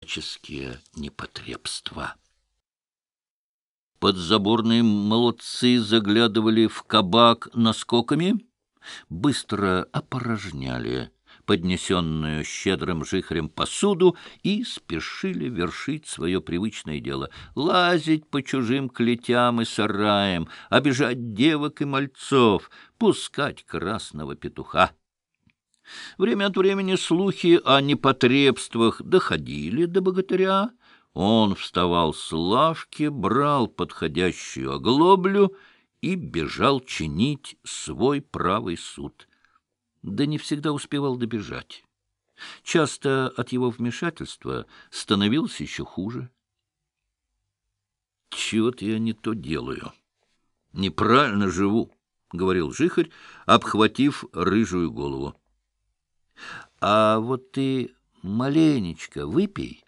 всяческие непотребства. Подзаборные молодцы заглядывали в кабак наскоками, быстро опорожняли поднесенную щедрым жихрем посуду и спешили вершить свое привычное дело — лазить по чужим клетям и сараям, обижать девок и мальцов, пускать красного петуха. Время от времени слухи о непотребствах доходили до богатыря. Он вставал с лавки, брал подходящую оглоблю и бежал чинить свой правый суд. Да не всегда успевал добежать. Часто от его вмешательства становилось еще хуже. «Чего-то я не то делаю. Неправильно живу», — говорил Жихарь, обхватив рыжую голову. А вот ты маленечко выпей,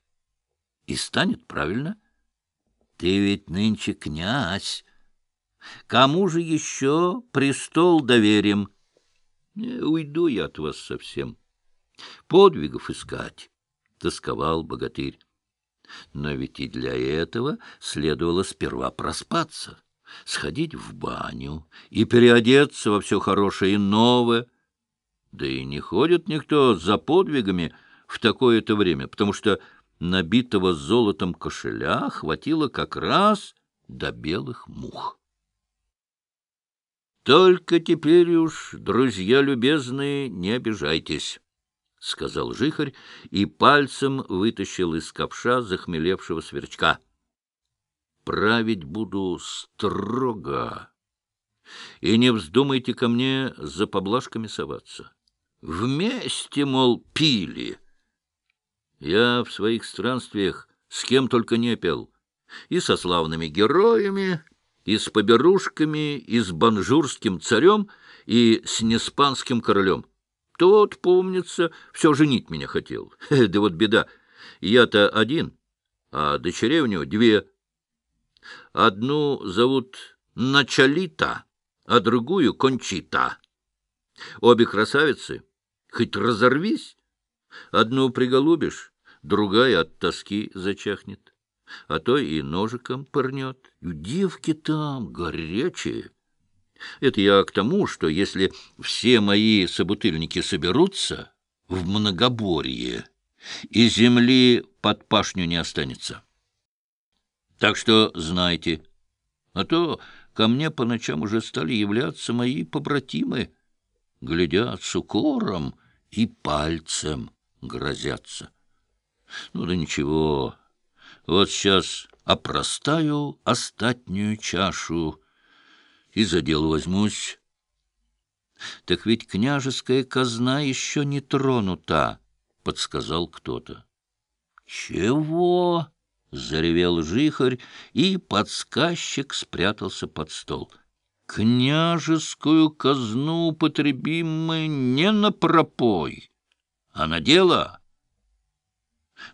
и станет правильно. Ты ведь нынче князь. Кому же еще престол доверим? Не уйду я от вас совсем. Подвигов искать, — тосковал богатырь. Но ведь и для этого следовало сперва проспаться, сходить в баню и переодеться во все хорошее и новое, да и не ходит никто за подвигами в такое-то время, потому что набитого золотом кошеля хватило как раз до белых мух. «Только теперь уж, друзья любезные, не обижайтесь», — сказал жихарь и пальцем вытащил из ковша захмелевшего сверчка. «Править буду строго, и не вздумайте ко мне за поблажками соваться». Вместе, мол, пили. Я в своих странствиях с кем только не пел. И со славными героями, и с поберушками, и с банжурским царем, и с неспанским королем. Тот, помнится, все женить меня хотел. Да вот беда. Я-то один, а дочерей у него две. Одну зовут Началита, а другую Кончита. Обе красавицы — Хоть разорвись. Одну приголубишь, другая от тоски зачахнет, а то и ножиком пырнет. Девки там горячие. Это я к тому, что если все мои собутыльники соберутся в многоборье, и земли под пашню не останется. Так что знайте, а то ко мне по ночам уже стали являться мои побратимы, глядят с укором, и пальцем грозятся. Ну да ничего, вот сейчас опростаю остатнюю чашу и за дело возьмусь. Так ведь княжеская казна еще не тронута, — подсказал кто-то. — Чего? — заревел жихарь, и подсказчик спрятался под стол — Княжескую казну употребим мы не на пропой, а на дело.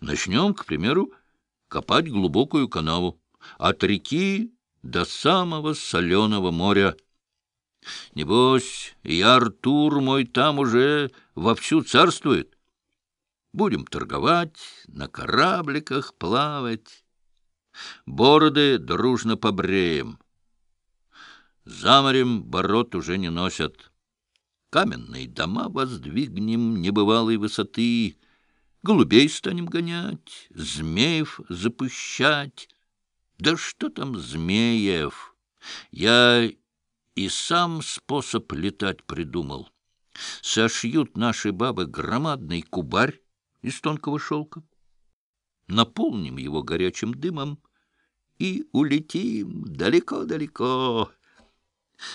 Начнем, к примеру, копать глубокую канаву от реки до самого соленого моря. Небось, и Артур мой там уже вовсю царствует. Будем торговать, на корабликах плавать. Бороды дружно побреем. За морем бород уже не носят. Каменные дома воздвигнем небывалой высоты, Голубей станем гонять, змеев запущать. Да что там змеев? Я и сам способ летать придумал. Сошьют наши бабы громадный кубарь из тонкого шелка. Наполним его горячим дымом и улетим далеко-далеко.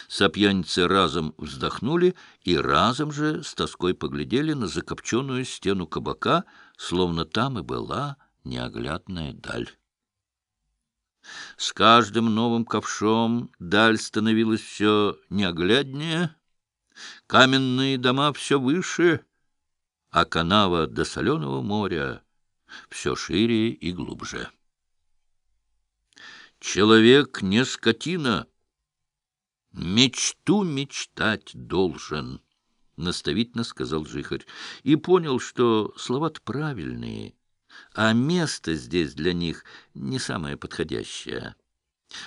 Сопьяницы разом вздохнули и разом же с тоской поглядели на закопченную стену кабака, словно там и была неоглядная даль. С каждым новым ковшом даль становилась все неогляднее, каменные дома все выше, а канава до соленого моря все шире и глубже. Человек не скотина — Мечту мечтать должен, — наставительно сказал Жихарь, и понял, что слова правильные, а место здесь для них не самое подходящее.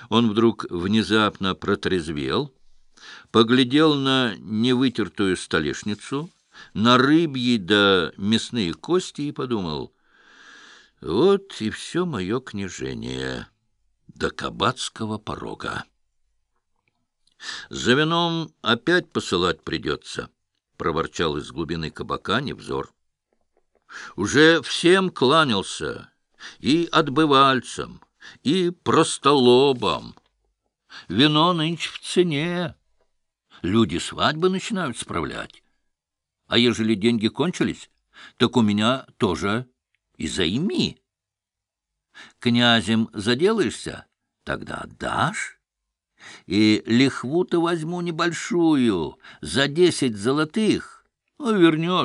Он вдруг внезапно протрезвел, поглядел на невытертую столешницу, на рыбьи да мясные кости и подумал, вот и все мое княжение до кабацкого порога. За вином опять посылать придется, — проворчал из глубины кабака невзор. Уже всем кланялся, и отбывальцам, и простолобам. Вино нынче в цене. Люди свадьбы начинают справлять. А ежели деньги кончились, так у меня тоже и займи. Князем заделаешься, тогда отдашь. И лихву-то возьму небольшую, за десять золотых, ну, вернешь.